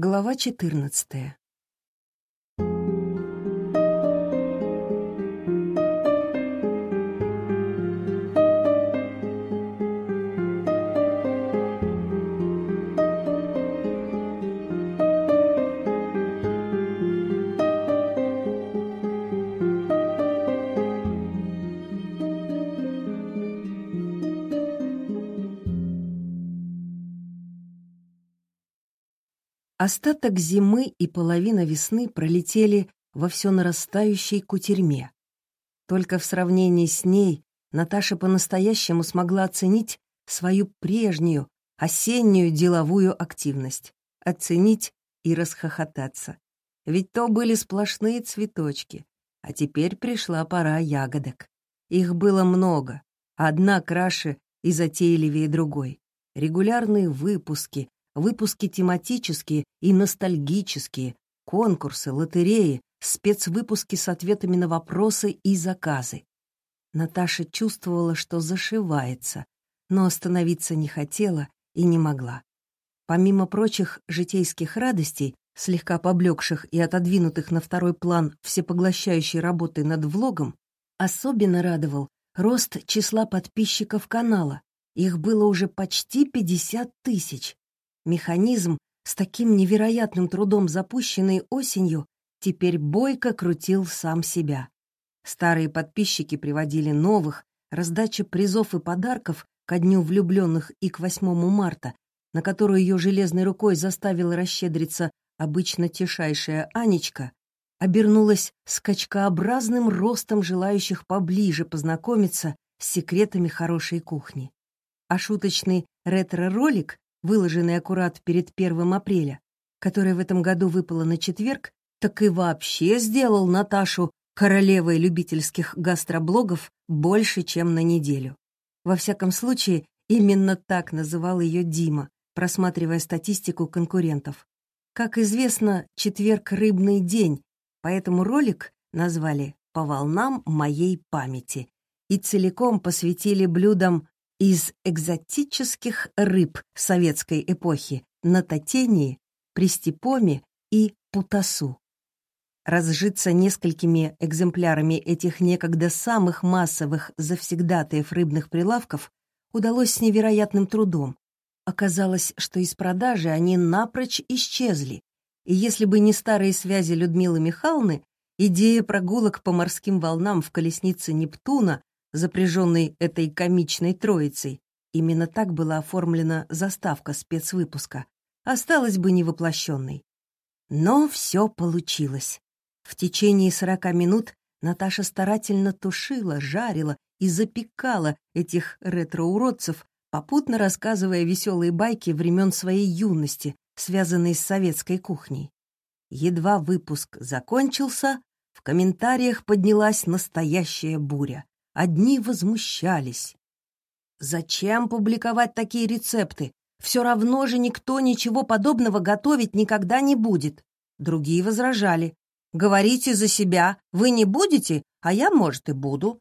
Глава 14. Остаток зимы и половина весны пролетели во все нарастающей кутерьме. Только в сравнении с ней Наташа по-настоящему смогла оценить свою прежнюю, осеннюю деловую активность. Оценить и расхохотаться. Ведь то были сплошные цветочки, а теперь пришла пора ягодок. Их было много, одна краше и затейливее другой. Регулярные выпуски, выпуски тематические и ностальгические, конкурсы, лотереи, спецвыпуски с ответами на вопросы и заказы. Наташа чувствовала, что зашивается, но остановиться не хотела и не могла. Помимо прочих житейских радостей, слегка поблекших и отодвинутых на второй план всепоглощающей работы над влогом, особенно радовал рост числа подписчиков канала. Их было уже почти 50 тысяч. Механизм, с таким невероятным трудом запущенный осенью, теперь бойко крутил сам себя. Старые подписчики приводили новых, раздача призов и подарков ко дню влюбленных и к 8 марта, на которую ее железной рукой заставила расщедриться обычно тишайшая Анечка, обернулась скачкообразным ростом желающих поближе познакомиться с секретами хорошей кухни. А шуточный ретро-ролик выложенный аккурат перед 1 апреля, который в этом году выпало на четверг, так и вообще сделал Наташу королевой любительских гастроблогов больше, чем на неделю. Во всяком случае, именно так называл ее Дима, просматривая статистику конкурентов. Как известно, четверг — рыбный день, поэтому ролик назвали «По волнам моей памяти» и целиком посвятили блюдам из экзотических рыб советской эпохи на Татении, Пристепоме и Путасу. Разжиться несколькими экземплярами этих некогда самых массовых завсегдатаев рыбных прилавков удалось с невероятным трудом. Оказалось, что из продажи они напрочь исчезли, и если бы не старые связи Людмилы Михайловны, идея прогулок по морским волнам в колеснице Нептуна запряженный этой комичной троицей. Именно так была оформлена заставка спецвыпуска. Осталась бы невоплощенной. Но все получилось. В течение сорока минут Наташа старательно тушила, жарила и запекала этих ретро-уродцев, попутно рассказывая веселые байки времен своей юности, связанные с советской кухней. Едва выпуск закончился, в комментариях поднялась настоящая буря. Одни возмущались. Зачем публиковать такие рецепты? Все равно же никто ничего подобного готовить никогда не будет. Другие возражали. Говорите за себя, вы не будете, а я, может, и буду.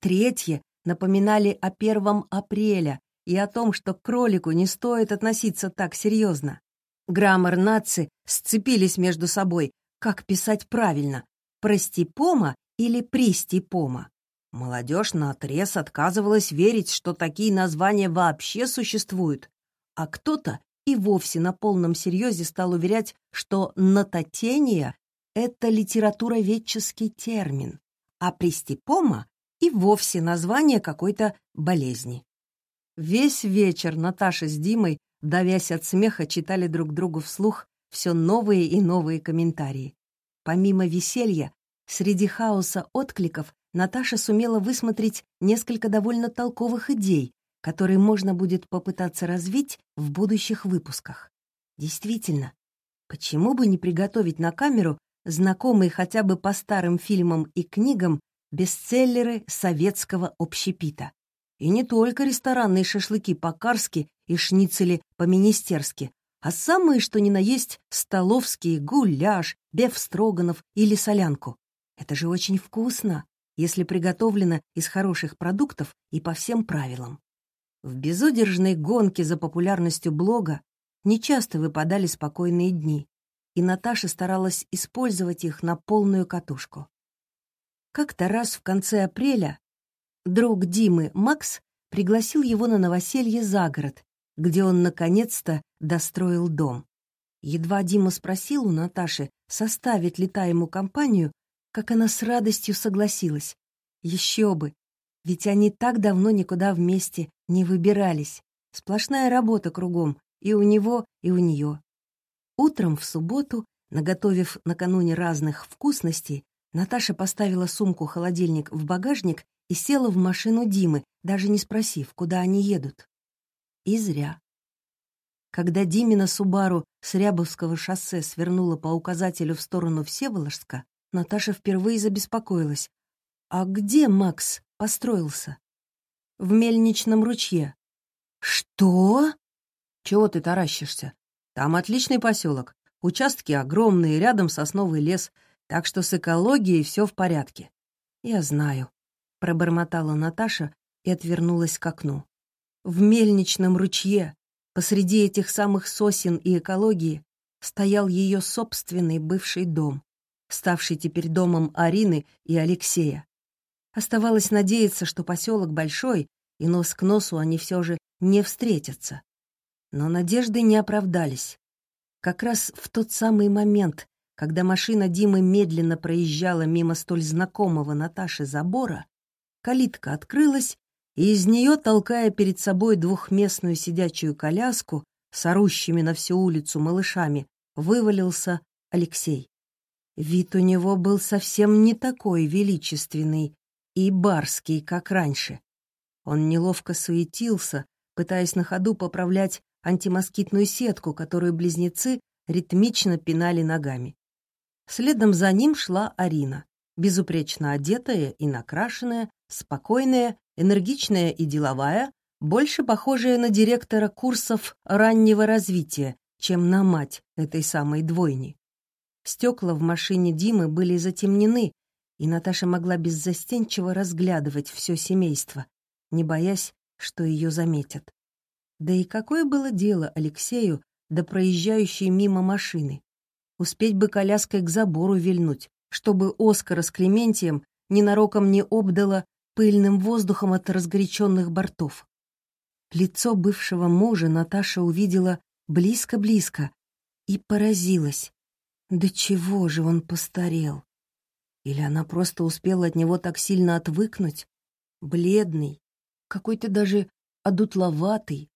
Третьи напоминали о первом апреля и о том, что к кролику не стоит относиться так серьезно. Граммар нации сцепились между собой, как писать правильно, простипома или пристипома. Молодежь наотрез отказывалась верить, что такие названия вообще существуют, а кто-то и вовсе на полном серьезе стал уверять, что «нототения» — это литературоведческий термин, а «пристепома» и вовсе название какой-то болезни. Весь вечер Наташа с Димой, давясь от смеха, читали друг другу вслух все новые и новые комментарии. Помимо веселья, среди хаоса откликов Наташа сумела высмотреть несколько довольно толковых идей, которые можно будет попытаться развить в будущих выпусках. Действительно, почему бы не приготовить на камеру знакомые хотя бы по старым фильмам и книгам бестселлеры советского общепита? И не только ресторанные шашлыки по-карски и шницели по-министерски, а самые, что ни на есть, столовские гуляш, бефстроганов или солянку. Это же очень вкусно если приготовлено из хороших продуктов и по всем правилам. В безудержной гонке за популярностью блога нечасто выпадали спокойные дни, и Наташа старалась использовать их на полную катушку. Как-то раз в конце апреля друг Димы, Макс, пригласил его на новоселье за город, где он наконец-то достроил дом. Едва Дима спросил у Наташи, составит ли та ему компанию, как она с радостью согласилась. Еще бы, ведь они так давно никуда вместе не выбирались. Сплошная работа кругом, и у него, и у нее. Утром в субботу, наготовив накануне разных вкусностей, Наташа поставила сумку-холодильник в багажник и села в машину Димы, даже не спросив, куда они едут. И зря. Когда Димина Субару с Рябовского шоссе свернула по указателю в сторону Всеволожска, Наташа впервые забеспокоилась. «А где Макс построился?» «В мельничном ручье». «Что?» «Чего ты таращишься? Там отличный поселок. Участки огромные, рядом сосновый лес, так что с экологией все в порядке. Я знаю, пробормотала Наташа и отвернулась к окну. В мельничном ручье, посреди этих самых сосен и экологии, стоял ее собственный бывший дом, ставший теперь домом Арины и Алексея. Оставалось надеяться, что поселок большой, и нос к носу они все же не встретятся. Но надежды не оправдались. Как раз в тот самый момент, когда машина Димы медленно проезжала мимо столь знакомого Наташи забора, калитка открылась, и из нее, толкая перед собой двухместную сидячую коляску с орущими на всю улицу малышами, вывалился Алексей. Вид у него был совсем не такой величественный и барский, как раньше. Он неловко суетился, пытаясь на ходу поправлять антимоскитную сетку, которую близнецы ритмично пинали ногами. Следом за ним шла Арина, безупречно одетая и накрашенная, спокойная, энергичная и деловая, больше похожая на директора курсов раннего развития, чем на мать этой самой двойни. Стекла в машине Димы были затемнены, и Наташа могла беззастенчиво разглядывать все семейство, не боясь, что ее заметят. Да и какое было дело Алексею до проезжающей мимо машины? Успеть бы коляской к забору вильнуть, чтобы Оскара с Клементием ненароком не обдало пыльным воздухом от разгоряченных бортов. Лицо бывшего мужа Наташа увидела близко-близко и поразилась. Да чего же он постарел? Или она просто успела от него так сильно отвыкнуть? Бледный, какой-то даже одутловатый,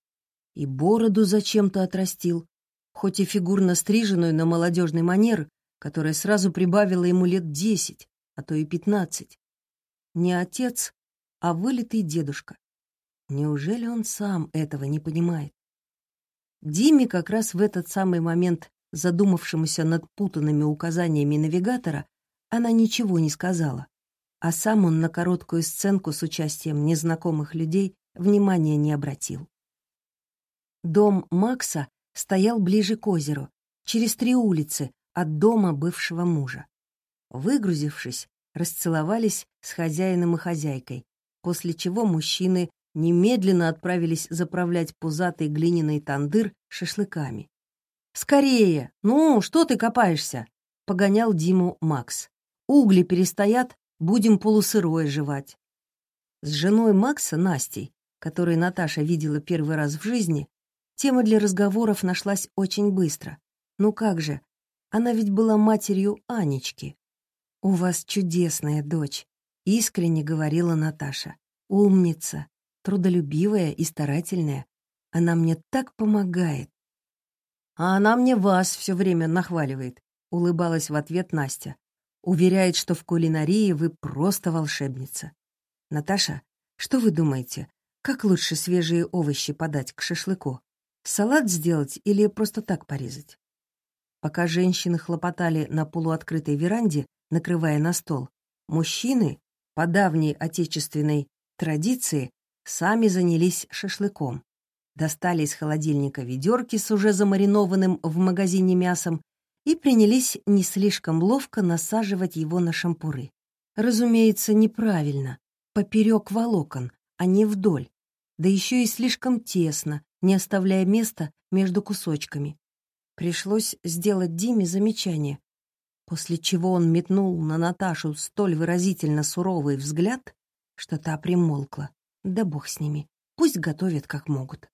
и бороду зачем-то отрастил, хоть и фигурно стриженную на молодежный манер, которая сразу прибавила ему лет десять, а то и пятнадцать. Не отец, а вылитый дедушка. Неужели он сам этого не понимает? Диме как раз в этот самый момент, задумавшемуся над путанными указаниями навигатора, она ничего не сказала, а сам он на короткую сценку с участием незнакомых людей внимания не обратил. Дом Макса стоял ближе к озеру, через три улицы от дома бывшего мужа. Выгрузившись, расцеловались с хозяином и хозяйкой, после чего мужчины немедленно отправились заправлять пузатый глиняный тандыр шашлыками. «Скорее! Ну, что ты копаешься?» — погонял Диму Макс. «Угли перестоят, будем полусырое жевать». С женой Макса, Настей, которой Наташа видела первый раз в жизни, Тема для разговоров нашлась очень быстро. Ну как же, она ведь была матерью Анечки. «У вас чудесная дочь», — искренне говорила Наташа. «Умница, трудолюбивая и старательная. Она мне так помогает». «А она мне вас все время нахваливает», — улыбалась в ответ Настя. «Уверяет, что в кулинарии вы просто волшебница». «Наташа, что вы думаете, как лучше свежие овощи подать к шашлыку?» Салат сделать или просто так порезать? Пока женщины хлопотали на полуоткрытой веранде, накрывая на стол, мужчины, по давней отечественной традиции, сами занялись шашлыком. Достали из холодильника ведерки с уже замаринованным в магазине мясом и принялись не слишком ловко насаживать его на шампуры. Разумеется, неправильно, поперек волокон, а не вдоль, да еще и слишком тесно, не оставляя места между кусочками. Пришлось сделать Диме замечание, после чего он метнул на Наташу столь выразительно суровый взгляд, что та примолкла. Да бог с ними, пусть готовят как могут.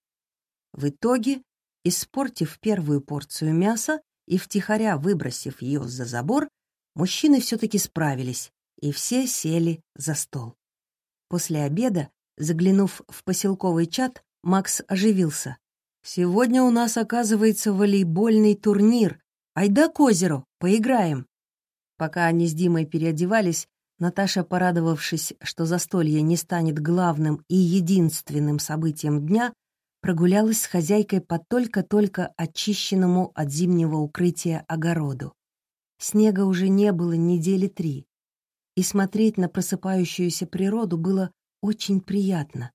В итоге, испортив первую порцию мяса и втихаря выбросив ее за забор, мужчины все-таки справились, и все сели за стол. После обеда, заглянув в поселковый чат, Макс оживился. «Сегодня у нас, оказывается, волейбольный турнир. Айда к озеру, поиграем». Пока они с Димой переодевались, Наташа, порадовавшись, что застолье не станет главным и единственным событием дня, прогулялась с хозяйкой по только-только очищенному от зимнего укрытия огороду. Снега уже не было недели три, и смотреть на просыпающуюся природу было очень приятно.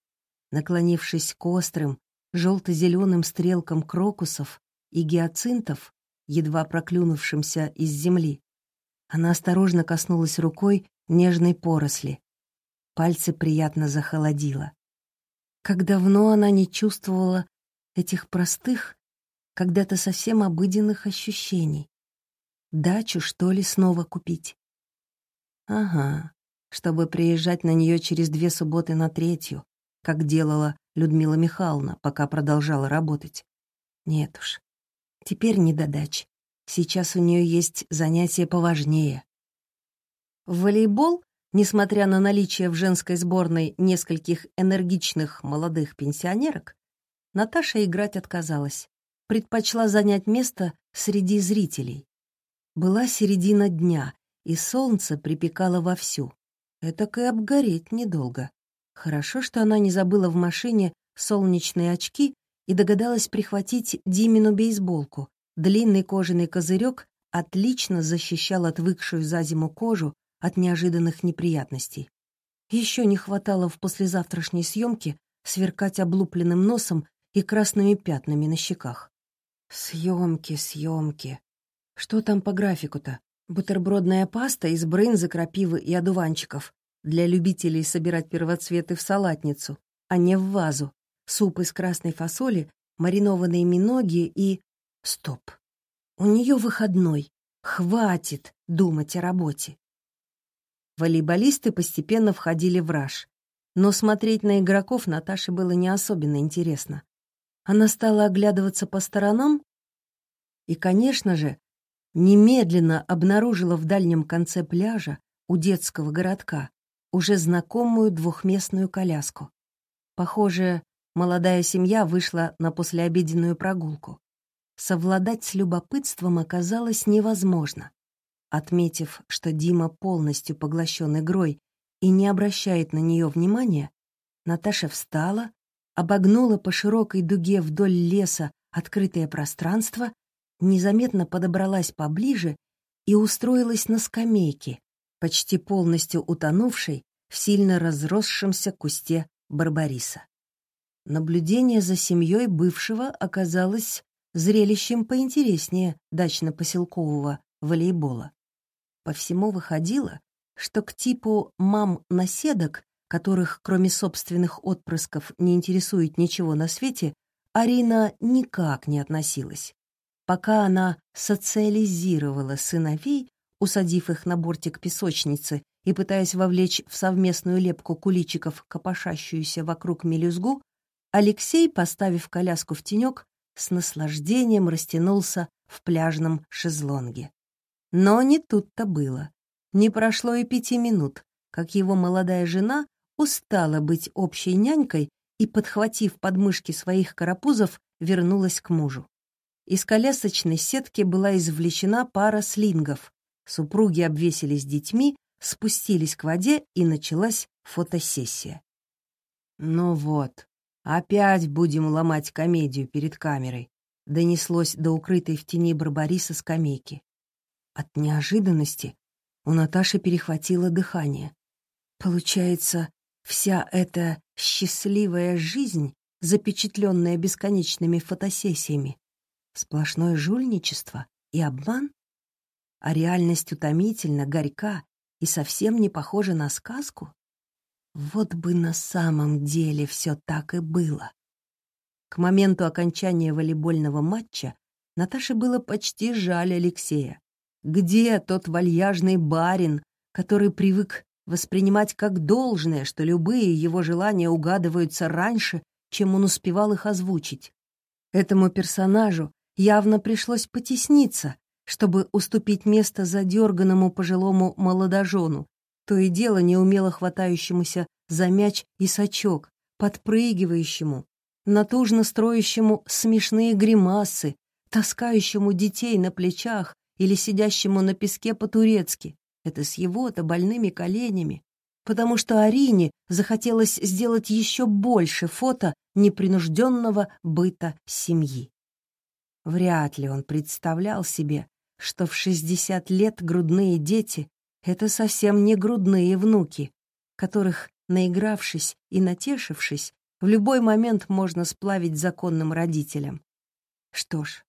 Наклонившись к острым, желто-зеленым стрелкам крокусов и гиацинтов, едва проклюнувшимся из земли, она осторожно коснулась рукой нежной поросли. Пальцы приятно захолодило. Как давно она не чувствовала этих простых, когда-то совсем обыденных ощущений. Дачу, что ли, снова купить? Ага, чтобы приезжать на нее через две субботы на третью, как делала Людмила Михайловна, пока продолжала работать. Нет уж, теперь не до дач. Сейчас у нее есть занятия поважнее. В волейбол, несмотря на наличие в женской сборной нескольких энергичных молодых пенсионерок, Наташа играть отказалась, предпочла занять место среди зрителей. Была середина дня, и солнце припекало вовсю. Это и обгореть недолго. Хорошо, что она не забыла в машине солнечные очки и догадалась прихватить Димину бейсболку. Длинный кожаный козырек отлично защищал отвыкшую за зиму кожу от неожиданных неприятностей. Еще не хватало в послезавтрашней съемке сверкать облупленным носом и красными пятнами на щеках. Съемки, съемки. Что там по графику-то? Бутербродная паста из брынзы, крапивы и одуванчиков для любителей собирать первоцветы в салатницу, а не в вазу. Суп из красной фасоли, маринованные миноги и... Стоп. У нее выходной. Хватит думать о работе. Волейболисты постепенно входили в раж. Но смотреть на игроков Наташе было не особенно интересно. Она стала оглядываться по сторонам и, конечно же, немедленно обнаружила в дальнем конце пляжа у детского городка уже знакомую двухместную коляску. Похоже, молодая семья вышла на послеобеденную прогулку. Совладать с любопытством оказалось невозможно. Отметив, что Дима полностью поглощен игрой и не обращает на нее внимания, Наташа встала, обогнула по широкой дуге вдоль леса открытое пространство, незаметно подобралась поближе и устроилась на скамейке, почти полностью утонувшей в сильно разросшемся кусте барбариса. Наблюдение за семьей бывшего оказалось зрелищем поинтереснее дачно-поселкового волейбола. По всему выходило, что к типу мам-наседок, которых кроме собственных отпрысков не интересует ничего на свете, Арина никак не относилась. Пока она социализировала сыновей, усадив их на бортик песочницы и пытаясь вовлечь в совместную лепку куличиков, копошащуюся вокруг мелюзгу, Алексей, поставив коляску в тенек, с наслаждением растянулся в пляжном шезлонге. Но не тут-то было. Не прошло и пяти минут, как его молодая жена устала быть общей нянькой и, подхватив подмышки своих карапузов, вернулась к мужу. Из колясочной сетки была извлечена пара слингов. Супруги обвесились детьми, спустились к воде, и началась фотосессия. «Ну вот, опять будем ломать комедию перед камерой», донеслось до укрытой в тени Барбариса скамейки. От неожиданности у Наташи перехватило дыхание. Получается, вся эта счастливая жизнь, запечатленная бесконечными фотосессиями, сплошное жульничество и обман? А реальность утомительна, горька и совсем не похожа на сказку? Вот бы на самом деле все так и было. К моменту окончания волейбольного матча Наташе было почти жаль Алексея. Где тот вальяжный барин, который привык воспринимать как должное, что любые его желания угадываются раньше, чем он успевал их озвучить? Этому персонажу явно пришлось потесниться, чтобы уступить место задерганному пожилому молодожену, то и дело неумело хватающемуся за мяч и сачок, подпрыгивающему, натужно строящему смешные гримасы, таскающему детей на плечах или сидящему на песке по-турецки. Это с его-то больными коленями. Потому что Арине захотелось сделать еще больше фото непринужденного быта семьи. Вряд ли он представлял себе, что в 60 лет грудные дети — это совсем не грудные внуки, которых, наигравшись и натешившись, в любой момент можно сплавить законным родителям. Что ж,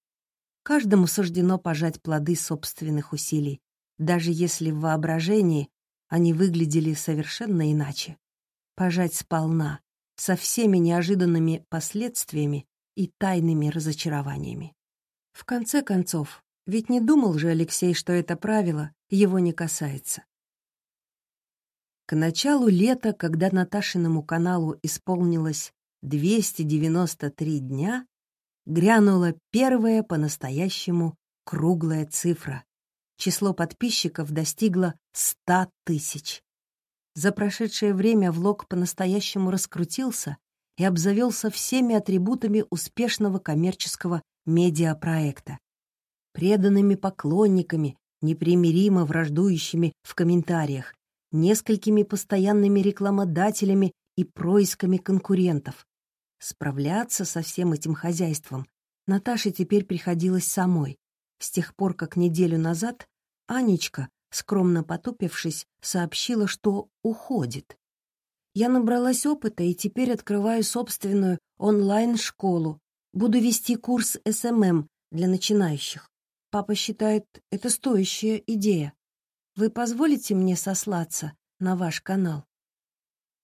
каждому суждено пожать плоды собственных усилий, даже если в воображении они выглядели совершенно иначе. Пожать сполна, со всеми неожиданными последствиями и тайными разочарованиями. В конце концов, ведь не думал же Алексей, что это правило его не касается. К началу лета, когда Наташиному каналу исполнилось 293 дня, грянула первая по-настоящему круглая цифра. Число подписчиков достигло 100 тысяч. За прошедшее время влог по-настоящему раскрутился и обзавелся всеми атрибутами успешного коммерческого медиапроекта. Преданными поклонниками, непримиримо враждующими в комментариях, несколькими постоянными рекламодателями и происками конкурентов. Справляться со всем этим хозяйством Наташе теперь приходилось самой. С тех пор, как неделю назад Анечка, скромно потупившись, сообщила, что уходит. Я набралась опыта и теперь открываю собственную онлайн-школу. Буду вести курс SMM для начинающих. Папа считает, это стоящая идея. Вы позволите мне сослаться на ваш канал?»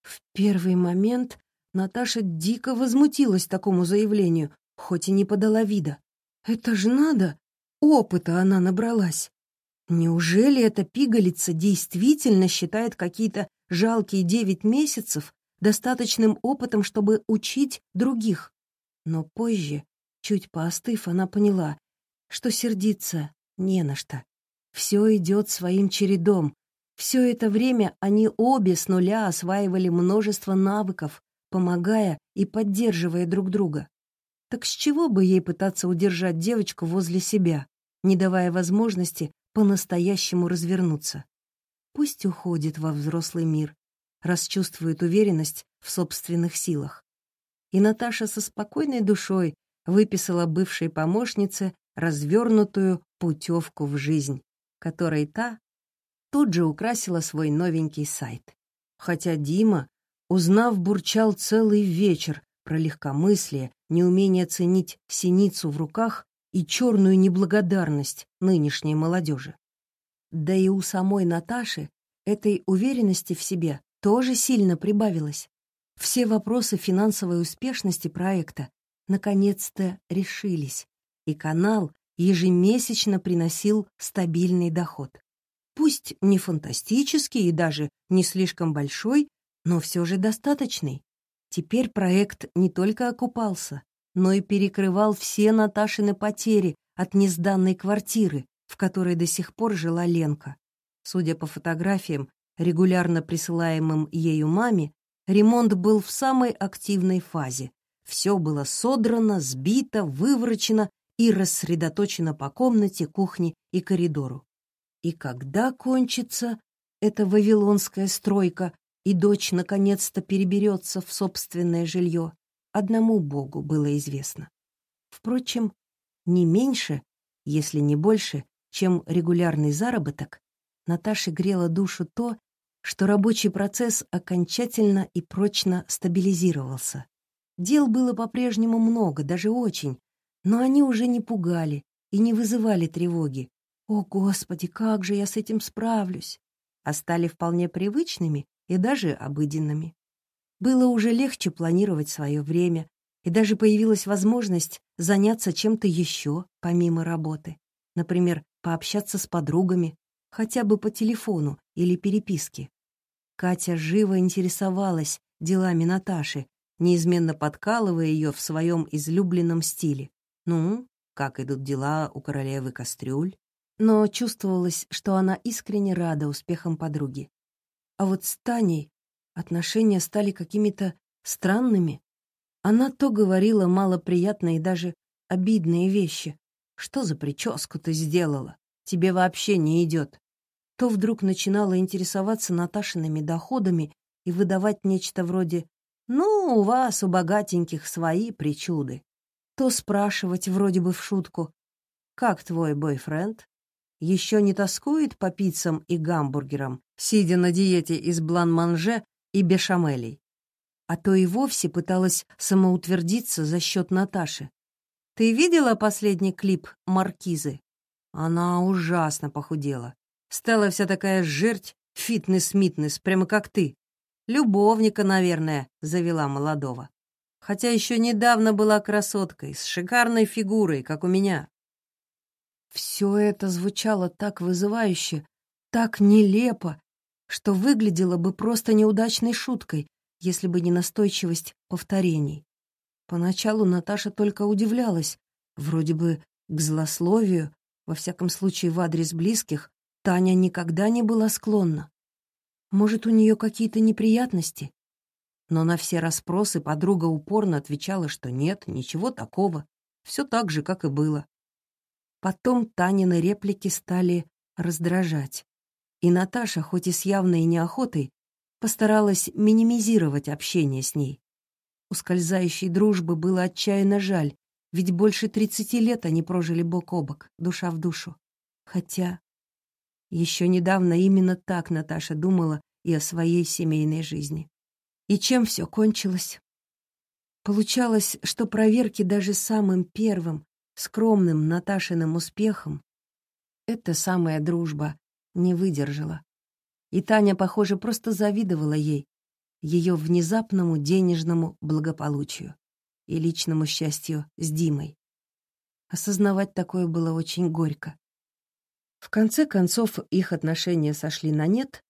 В первый момент Наташа дико возмутилась такому заявлению, хоть и не подала вида. «Это же надо! Опыта она набралась!» Неужели эта пигалица действительно считает какие-то жалкие девять месяцев достаточным опытом, чтобы учить других? Но позже, чуть поостыв, она поняла, что сердиться не на что. Все идет своим чередом. Все это время они обе с нуля осваивали множество навыков, помогая и поддерживая друг друга. Так с чего бы ей пытаться удержать девочку возле себя, не давая возможности по-настоящему развернуться? Пусть уходит во взрослый мир, расчувствует уверенность в собственных силах. И Наташа со спокойной душой выписала бывшей помощнице развернутую путевку в жизнь, которой та тут же украсила свой новенький сайт. Хотя Дима, узнав, бурчал целый вечер про легкомыслие, неумение ценить синицу в руках и черную неблагодарность нынешней молодежи. Да и у самой Наташи этой уверенности в себе тоже сильно прибавилось. Все вопросы финансовой успешности проекта наконец-то решились, и канал ежемесячно приносил стабильный доход. Пусть не фантастический и даже не слишком большой, но все же достаточный. Теперь проект не только окупался, но и перекрывал все Наташины потери от несданной квартиры, в которой до сих пор жила Ленка. Судя по фотографиям, регулярно присылаемым ею маме, ремонт был в самой активной фазе. Все было содрано, сбито, выворочено и рассредоточено по комнате, кухне и коридору. И когда кончится эта вавилонская стройка, и дочь наконец-то переберется в собственное жилье, одному Богу было известно. Впрочем, не меньше, если не больше, чем регулярный заработок, Наташе грело душу то, что рабочий процесс окончательно и прочно стабилизировался. Дел было по-прежнему много, даже очень, но они уже не пугали и не вызывали тревоги. «О, Господи, как же я с этим справлюсь!» а стали вполне привычными и даже обыденными. Было уже легче планировать свое время, И даже появилась возможность заняться чем-то еще, помимо работы. Например, пообщаться с подругами, хотя бы по телефону или переписке. Катя живо интересовалась делами Наташи, неизменно подкалывая ее в своем излюбленном стиле. «Ну, как идут дела у королевы кастрюль?» Но чувствовалось, что она искренне рада успехам подруги. А вот с Таней отношения стали какими-то странными. Она то говорила малоприятные и даже обидные вещи. «Что за прическу ты сделала? Тебе вообще не идет то вдруг начинала интересоваться Наташиными доходами и выдавать нечто вроде «Ну, у вас, у богатеньких, свои причуды», то спрашивать вроде бы в шутку «Как твой бойфренд? Еще не тоскует по пиццам и гамбургерам, сидя на диете из блан-манже и бешамелей?» А то и вовсе пыталась самоутвердиться за счет Наташи. «Ты видела последний клип «Маркизы»?» Она ужасно похудела. Стала вся такая жерть, фитнес-митнес, прямо как ты. Любовника, наверное, завела молодого. Хотя еще недавно была красоткой, с шикарной фигурой, как у меня. Все это звучало так вызывающе, так нелепо, что выглядело бы просто неудачной шуткой, если бы не настойчивость повторений. Поначалу Наташа только удивлялась, вроде бы к злословию, во всяком случае в адрес близких, Таня никогда не была склонна. Может, у нее какие-то неприятности? Но на все расспросы подруга упорно отвечала, что нет, ничего такого, все так же, как и было. Потом Танины реплики стали раздражать. И Наташа, хоть и с явной неохотой, постаралась минимизировать общение с ней. Ускользающей дружбы было отчаянно жаль, ведь больше тридцати лет они прожили бок о бок, душа в душу. Хотя еще недавно именно так Наташа думала и о своей семейной жизни. И чем все кончилось? Получалось, что проверки даже самым первым, скромным Наташиным успехом эта самая дружба не выдержала. И Таня, похоже, просто завидовала ей, ее внезапному денежному благополучию и личному счастью с Димой. Осознавать такое было очень горько. В конце концов, их отношения сошли на нет,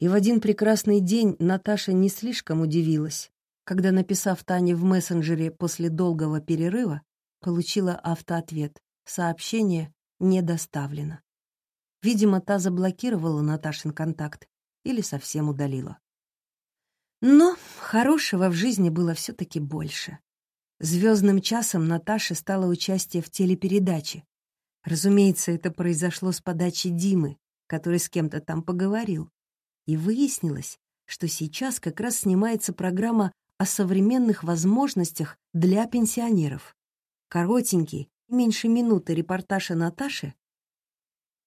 и в один прекрасный день Наташа не слишком удивилась, когда, написав Тане в мессенджере после долгого перерыва, получила автоответ «Сообщение не доставлено». Видимо, та заблокировала Наташин контакт или совсем удалила. Но хорошего в жизни было все таки больше. Звездным часом Наташе стало участие в телепередаче, Разумеется, это произошло с подачи Димы, который с кем-то там поговорил. И выяснилось, что сейчас как раз снимается программа о современных возможностях для пенсионеров. Коротенький, меньше минуты репортаж о Наташе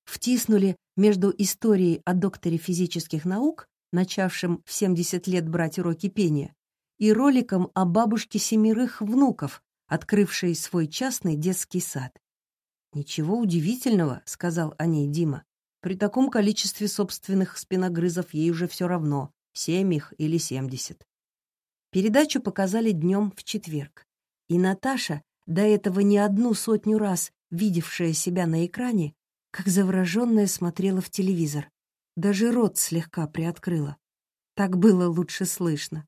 втиснули между историей о докторе физических наук, начавшем в 70 лет брать уроки пения, и роликом о бабушке семерых внуков, открывшей свой частный детский сад. «Ничего удивительного», — сказал о ней Дима. «При таком количестве собственных спиногрызов ей уже все равно, семь их или семьдесят». Передачу показали днем в четверг. И Наташа, до этого не одну сотню раз видевшая себя на экране, как завороженная смотрела в телевизор. Даже рот слегка приоткрыла. Так было лучше слышно.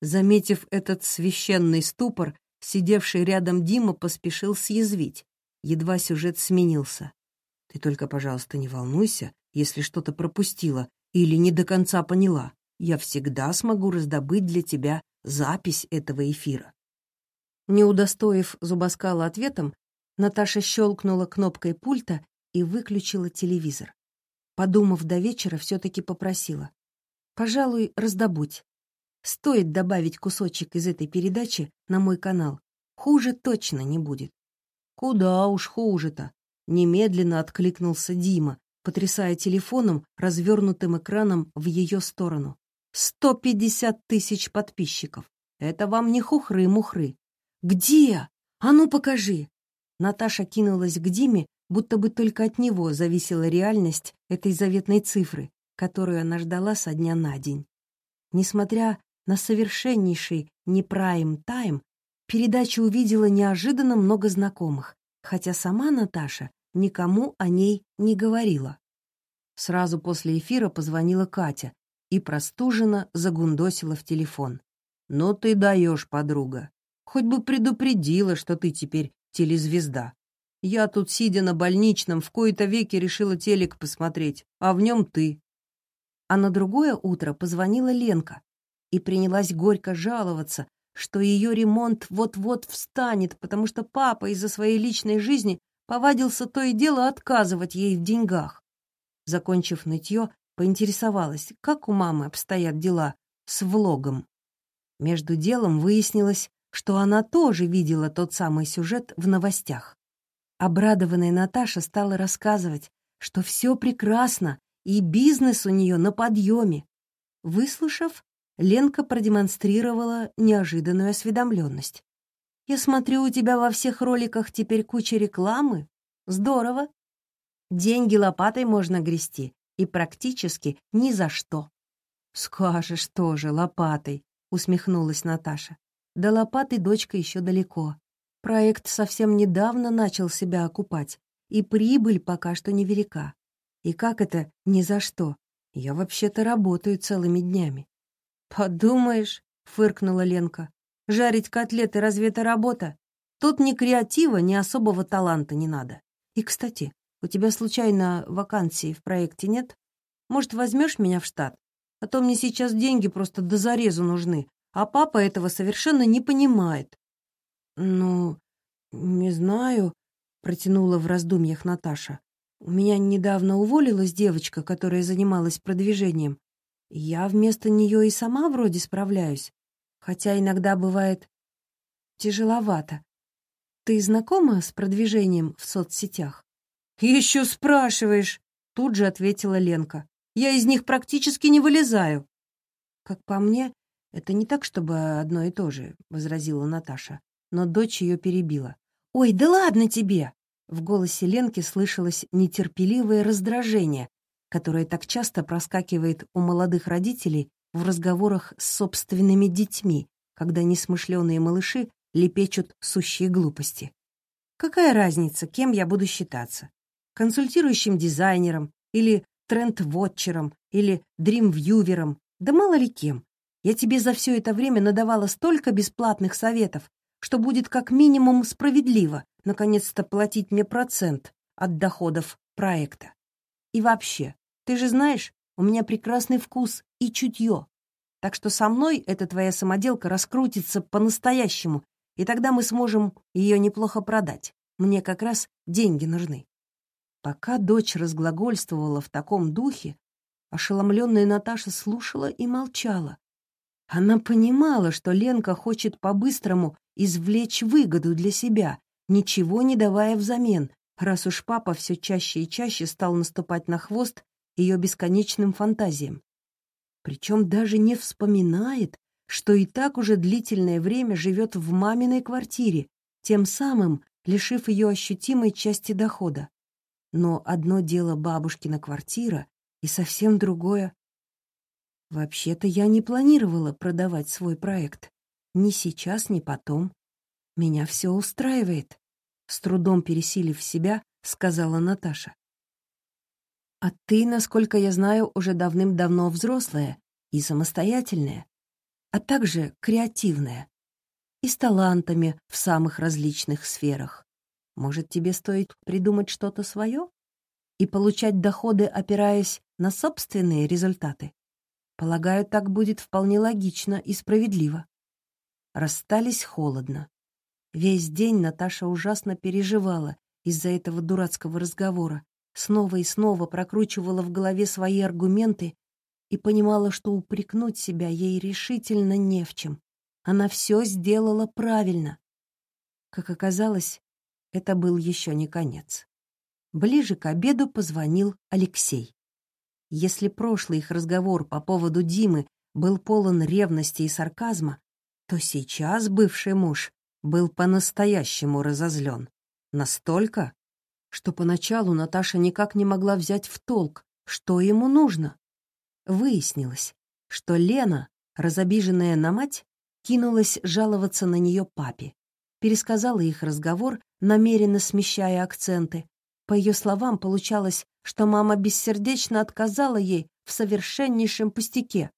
Заметив этот священный ступор, сидевший рядом Дима поспешил съязвить едва сюжет сменился. Ты только, пожалуйста, не волнуйся, если что-то пропустила или не до конца поняла. Я всегда смогу раздобыть для тебя запись этого эфира. Не удостоив зубоскала ответом, Наташа щелкнула кнопкой пульта и выключила телевизор. Подумав до вечера, все-таки попросила. «Пожалуй, раздобудь. Стоит добавить кусочек из этой передачи на мой канал. Хуже точно не будет». «Куда уж хуже-то!» — немедленно откликнулся Дима, потрясая телефоном, развернутым экраном в ее сторону. «Сто пятьдесят тысяч подписчиков! Это вам не хухры-мухры!» «Где? А ну покажи!» Наташа кинулась к Диме, будто бы только от него зависела реальность этой заветной цифры, которую она ждала со дня на день. Несмотря на совершеннейший не прайм-тайм, передаче увидела неожиданно много знакомых, хотя сама Наташа никому о ней не говорила. Сразу после эфира позвонила Катя и простуженно загундосила в телефон. «Ну ты даешь, подруга. Хоть бы предупредила, что ты теперь телезвезда. Я тут, сидя на больничном, в кои-то веки решила телек посмотреть, а в нем ты». А на другое утро позвонила Ленка и принялась горько жаловаться, что ее ремонт вот-вот встанет, потому что папа из-за своей личной жизни повадился то и дело отказывать ей в деньгах. Закончив нытье, поинтересовалась, как у мамы обстоят дела с влогом. Между делом выяснилось, что она тоже видела тот самый сюжет в новостях. Обрадованная Наташа стала рассказывать, что все прекрасно и бизнес у нее на подъеме. Выслушав, Ленка продемонстрировала неожиданную осведомленность. «Я смотрю, у тебя во всех роликах теперь куча рекламы. Здорово. Деньги лопатой можно грести, и практически ни за что». «Скажешь тоже, лопатой», — усмехнулась Наташа. «До лопаты дочка еще далеко. Проект совсем недавно начал себя окупать, и прибыль пока что невелика. И как это ни за что? Я вообще-то работаю целыми днями. «Подумаешь», — фыркнула Ленка, — «жарить котлеты разве это работа? Тут ни креатива, ни особого таланта не надо. И, кстати, у тебя случайно вакансии в проекте нет? Может, возьмешь меня в штат? А то мне сейчас деньги просто до зарезу нужны, а папа этого совершенно не понимает». «Ну, не знаю», — протянула в раздумьях Наташа. «У меня недавно уволилась девочка, которая занималась продвижением. Я вместо нее и сама вроде справляюсь, хотя иногда бывает тяжеловато. Ты знакома с продвижением в соцсетях? Еще спрашиваешь, тут же ответила Ленка. Я из них практически не вылезаю. Как по мне, это не так, чтобы одно и то же, возразила Наташа, но дочь ее перебила. Ой, да ладно тебе! В голосе Ленки слышалось нетерпеливое раздражение, которая так часто проскакивает у молодых родителей в разговорах с собственными детьми, когда несмышленые малыши лепечут сущие глупости. Какая разница, кем я буду считаться? Консультирующим дизайнером или тренд-вотчером или дримвьювером, да мало ли кем. Я тебе за все это время надавала столько бесплатных советов, что будет как минимум справедливо наконец-то платить мне процент от доходов проекта. И вообще, ты же знаешь, у меня прекрасный вкус и чутье. Так что со мной эта твоя самоделка раскрутится по-настоящему, и тогда мы сможем ее неплохо продать. Мне как раз деньги нужны». Пока дочь разглагольствовала в таком духе, ошеломленная Наташа слушала и молчала. Она понимала, что Ленка хочет по-быстрому извлечь выгоду для себя, ничего не давая взамен, раз уж папа все чаще и чаще стал наступать на хвост ее бесконечным фантазиям. Причем даже не вспоминает, что и так уже длительное время живет в маминой квартире, тем самым лишив ее ощутимой части дохода. Но одно дело бабушкина квартира, и совсем другое. Вообще-то я не планировала продавать свой проект. Ни сейчас, ни потом. Меня все устраивает. С трудом пересилив себя, сказала Наташа. А ты, насколько я знаю, уже давным-давно взрослая и самостоятельная, а также креативная и с талантами в самых различных сферах. Может, тебе стоит придумать что-то свое и получать доходы, опираясь на собственные результаты? Полагаю, так будет вполне логично и справедливо. Расстались холодно. Весь день Наташа ужасно переживала из-за этого дурацкого разговора, снова и снова прокручивала в голове свои аргументы и понимала, что упрекнуть себя ей решительно не в чем. Она все сделала правильно. Как оказалось, это был еще не конец. Ближе к обеду позвонил Алексей. Если прошлый их разговор по поводу Димы был полон ревности и сарказма, то сейчас бывший муж был по-настоящему разозлен. Настолько, что поначалу Наташа никак не могла взять в толк, что ему нужно. Выяснилось, что Лена, разобиженная на мать, кинулась жаловаться на нее папе, пересказала их разговор, намеренно смещая акценты. По ее словам, получалось, что мама бессердечно отказала ей в совершеннейшем пустяке.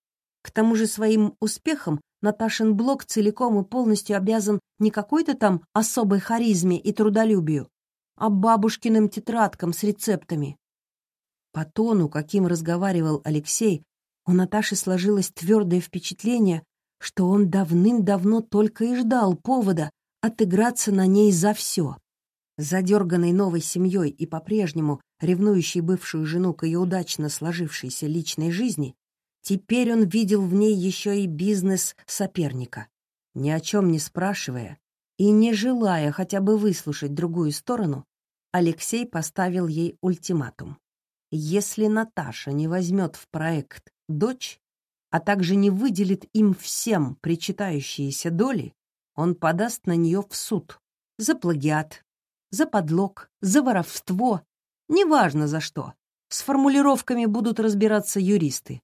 К тому же своим успехом Наташин блог целиком и полностью обязан не какой-то там особой харизме и трудолюбию, а бабушкиным тетрадкам с рецептами. По тону, каким разговаривал Алексей, у Наташи сложилось твердое впечатление, что он давным-давно только и ждал повода отыграться на ней за все. Задерганный новой семьей и по-прежнему ревнующий бывшую жену к ее удачно сложившейся личной жизни, теперь он видел в ней еще и бизнес соперника. Ни о чем не спрашивая и не желая хотя бы выслушать другую сторону, Алексей поставил ей ультиматум. Если Наташа не возьмет в проект дочь, а также не выделит им всем причитающиеся доли, он подаст на нее в суд за плагиат, за подлог, за воровство, неважно за что. С формулировками будут разбираться юристы.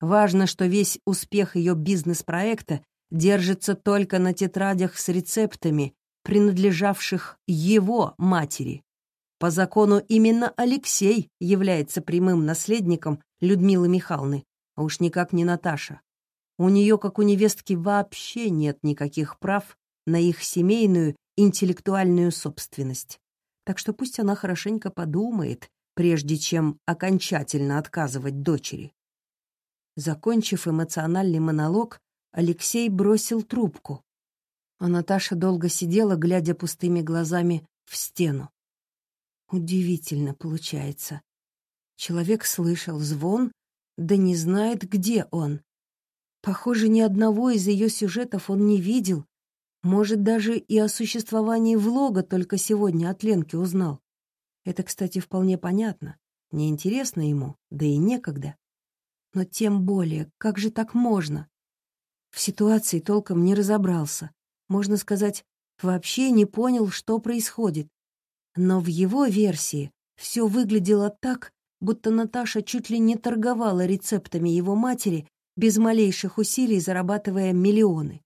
Важно, что весь успех ее бизнес-проекта держится только на тетрадях с рецептами, принадлежавших его матери. По закону именно Алексей является прямым наследником Людмилы Михайловны, а уж никак не Наташа. У нее, как у невестки, вообще нет никаких прав на их семейную интеллектуальную собственность. Так что пусть она хорошенько подумает, прежде чем окончательно отказывать дочери. Закончив эмоциональный монолог, Алексей бросил трубку, а Наташа долго сидела, глядя пустыми глазами в стену. Удивительно получается. Человек слышал звон, да не знает, где он. Похоже, ни одного из ее сюжетов он не видел, может, даже и о существовании влога только сегодня от Ленки узнал. Это, кстати, вполне понятно. Неинтересно ему, да и некогда. Но тем более, как же так можно? В ситуации толком не разобрался. Можно сказать, вообще не понял, что происходит. Но в его версии все выглядело так, будто Наташа чуть ли не торговала рецептами его матери, без малейших усилий зарабатывая миллионы.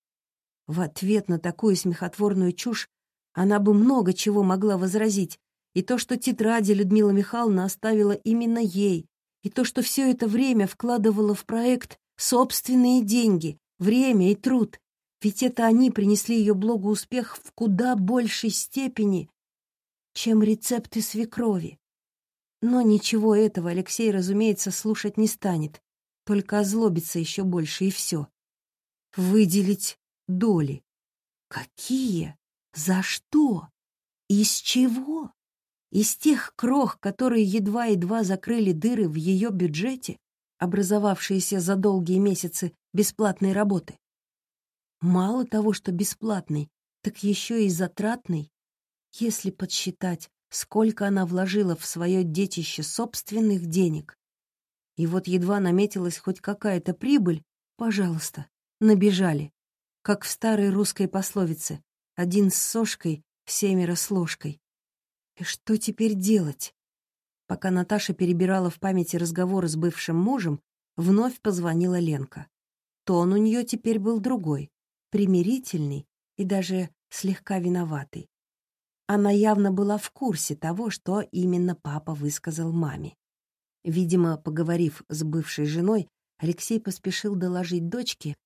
В ответ на такую смехотворную чушь она бы много чего могла возразить, и то, что тетради Людмила Михайловна оставила именно ей, и то, что все это время вкладывала в проект собственные деньги, время и труд, ведь это они принесли ее блогу успех в куда большей степени, чем рецепты свекрови. Но ничего этого Алексей, разумеется, слушать не станет, только озлобится еще больше и все. Выделить доли. Какие? За что? Из чего? Из тех крох, которые едва-едва закрыли дыры в ее бюджете, образовавшиеся за долгие месяцы бесплатной работы. Мало того, что бесплатный, так еще и затратный, если подсчитать, сколько она вложила в свое детище собственных денег. И вот едва наметилась хоть какая-то прибыль, пожалуйста, набежали. Как в старой русской пословице «один с сошкой, семеро с ложкой». И что теперь делать? Пока Наташа перебирала в памяти разговор с бывшим мужем, вновь позвонила Ленка. Тон у нее теперь был другой, примирительный и даже слегка виноватый. Она явно была в курсе того, что именно папа высказал маме. Видимо, поговорив с бывшей женой, Алексей поспешил доложить дочке,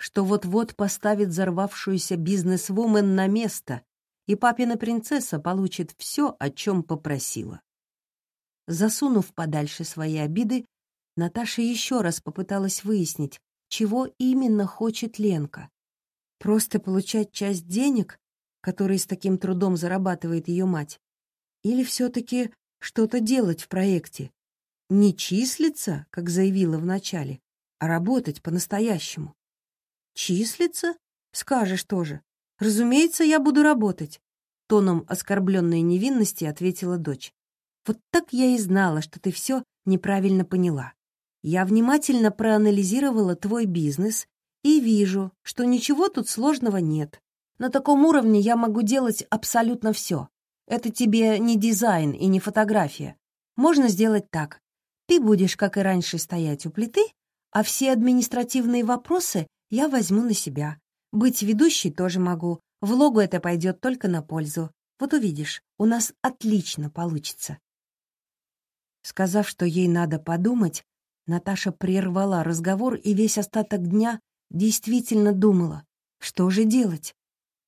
что вот-вот поставит взорвавшуюся бизнес-вумен на место, и папина принцесса получит все, о чем попросила. Засунув подальше свои обиды, Наташа еще раз попыталась выяснить, чего именно хочет Ленка. Просто получать часть денег который с таким трудом зарабатывает ее мать, или все-таки что-то делать в проекте? Не числиться, как заявила вначале, а работать по-настоящему. Числиться? Скажешь тоже. Разумеется, я буду работать. Тоном оскорбленной невинности ответила дочь. Вот так я и знала, что ты все неправильно поняла. Я внимательно проанализировала твой бизнес и вижу, что ничего тут сложного нет. На таком уровне я могу делать абсолютно все. Это тебе не дизайн и не фотография. Можно сделать так. Ты будешь, как и раньше, стоять у плиты, а все административные вопросы я возьму на себя. Быть ведущей тоже могу. Влогу это пойдет только на пользу. Вот увидишь, у нас отлично получится. Сказав, что ей надо подумать, Наташа прервала разговор и весь остаток дня действительно думала, что же делать.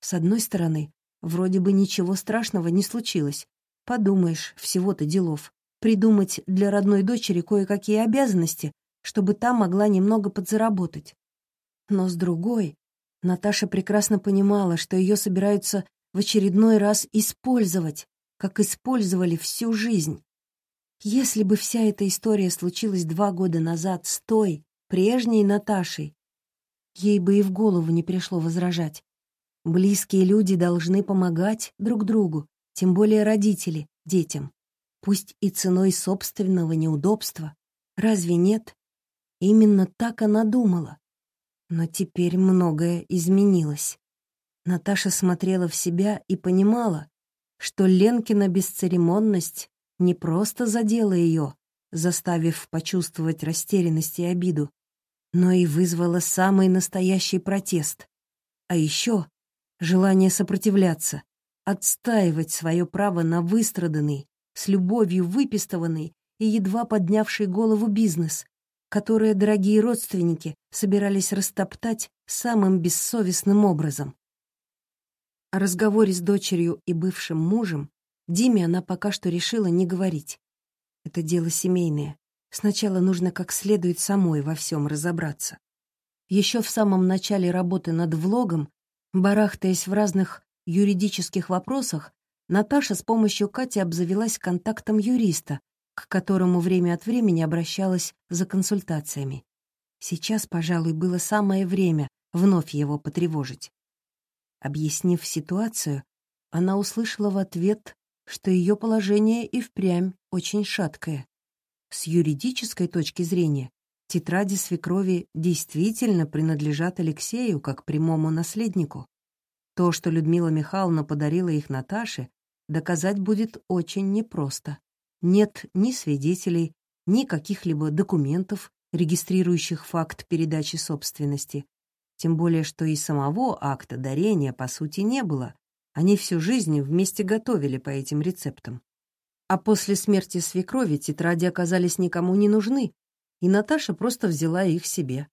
С одной стороны, вроде бы ничего страшного не случилось. Подумаешь, всего-то делов. Придумать для родной дочери кое-какие обязанности, чтобы та могла немного подзаработать. Но с другой, Наташа прекрасно понимала, что ее собираются в очередной раз использовать, как использовали всю жизнь. Если бы вся эта история случилась два года назад с той, прежней Наташей, ей бы и в голову не пришло возражать. Близкие люди должны помогать друг другу, тем более родители, детям. Пусть и ценой собственного неудобства. Разве нет? Именно так она думала. Но теперь многое изменилось. Наташа смотрела в себя и понимала, что Ленкина бесцеремонность не просто задела ее, заставив почувствовать растерянность и обиду, но и вызвала самый настоящий протест. А еще желание сопротивляться, отстаивать свое право на выстраданный, с любовью выпистыванный и едва поднявший голову бизнес, которое дорогие родственники собирались растоптать самым бессовестным образом. О разговоре с дочерью и бывшим мужем Диме она пока что решила не говорить. Это дело семейное. Сначала нужно как следует самой во всем разобраться. Еще в самом начале работы над влогом, барахтаясь в разных юридических вопросах, Наташа с помощью Кати обзавелась контактом юриста, к которому время от времени обращалась за консультациями. Сейчас, пожалуй, было самое время вновь его потревожить. Объяснив ситуацию, она услышала в ответ что ее положение и впрямь очень шаткое. С юридической точки зрения тетради свекрови действительно принадлежат Алексею как прямому наследнику. То, что Людмила Михайловна подарила их Наташе, доказать будет очень непросто. Нет ни свидетелей, ни каких-либо документов, регистрирующих факт передачи собственности. Тем более, что и самого акта дарения, по сути, не было, они всю жизнь вместе готовили по этим рецептам. А после смерти свекрови тетради оказались никому не нужны, и Наташа просто взяла их себе.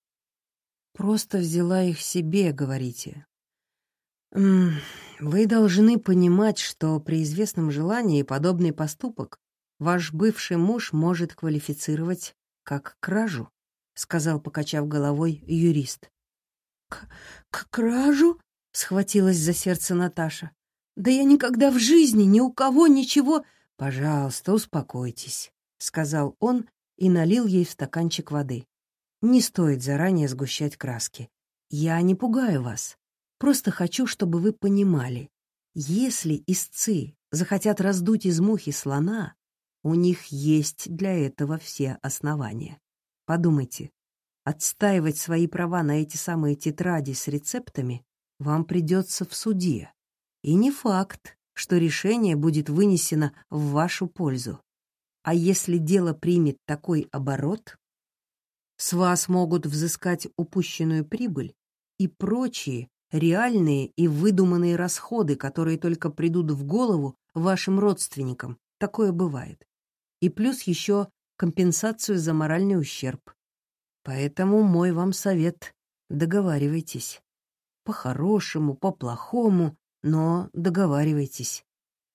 «Просто взяла их себе», — говорите. «Вы должны понимать, что при известном желании подобный поступок ваш бывший муж может квалифицировать как кражу», — сказал, покачав головой, юрист. «К, -к кражу?» — схватилась за сердце Наташа. «Да я никогда в жизни ни у кого ничего...» «Пожалуйста, успокойтесь», — сказал он и налил ей в стаканчик воды. «Не стоит заранее сгущать краски. Я не пугаю вас. Просто хочу, чтобы вы понимали. Если истцы захотят раздуть из мухи слона, у них есть для этого все основания. Подумайте, отстаивать свои права на эти самые тетради с рецептами вам придется в суде. И не факт, что решение будет вынесено в вашу пользу. А если дело примет такой оборот, с вас могут взыскать упущенную прибыль и прочие реальные и выдуманные расходы, которые только придут в голову вашим родственникам. Такое бывает. И плюс еще компенсацию за моральный ущерб. Поэтому мой вам совет — договаривайтесь. По-хорошему, по-плохому, но договаривайтесь.